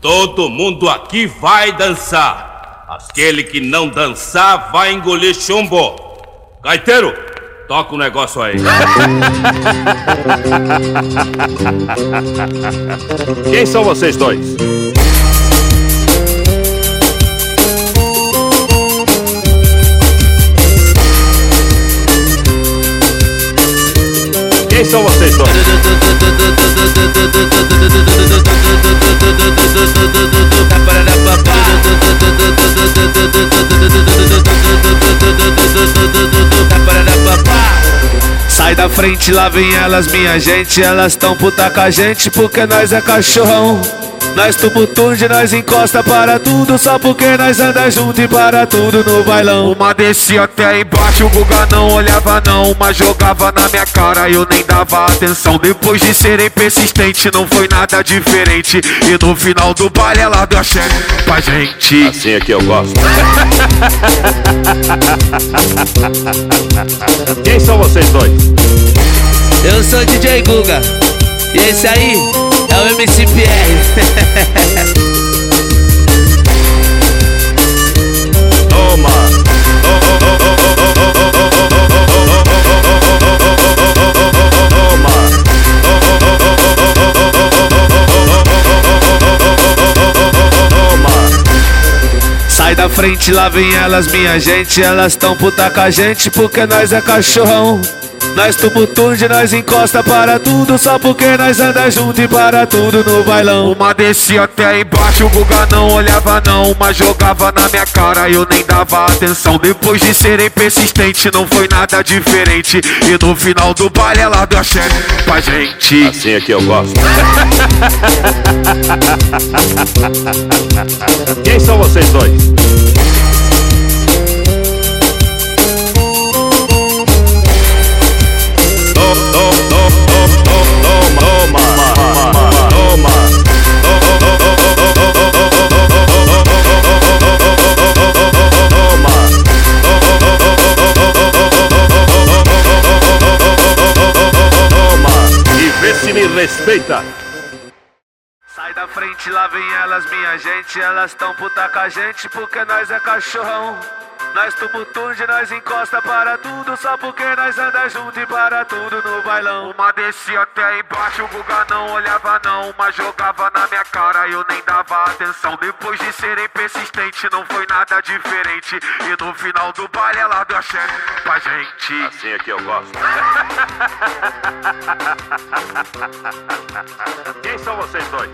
Todo mundo aqui vai dançar. Aquele que não dançar vai engolir chumbo. Gaiteiro, toca o um negócio aí. Quem são vocês dois? Quem são vocês dois? Sai da frente, lá vem elas, minha gente. Elas tão puta com a gente porque nós é cachorrão. Nós tumultude, nós encosta para tudo Só porque nós anda junto e para tudo no bailão Uma descia até embaixo, o Guga não olhava não Uma jogava na minha cara, eu nem dava atenção Depois de serem persistentes, não foi nada diferente E no final do baile ela deu a cheque pra gente Assim é que eu gosto Quem são vocês dois? Eu sou DJ Guga E esse aí é o MCPR. Toma. Sai da frente, lá vem elas, minha gente. Elas tão puta com a gente porque nós é cachorrão. Nós tumultude, nós encosta para tudo Só porque nós anda junto e para tudo no bailão. Uma descia até embaixo, o Guga não olhava não Uma jogava na minha cara, eu nem dava atenção. Depois de serem persistentes, não foi nada diferente. E no final do baile ela deu a cheque pra gente. Assim é que eu gosto. Quem são vocês dois? Me respeita. Sai da frente, lá vem elas, minha gente. Elas tão puta com a gente porque nós é cachorrão. Nós tumultude, nós encosta para tudo Só porque nós anda junto e para tudo no bailão Uma descia até embaixo, o Guga não olhava não Uma jogava na minha cara, eu nem dava atenção Depois de serem persistentes, não foi nada diferente E no final do baile ela deu a chefe pra gente Assim é que eu gosto Quem são vocês dois?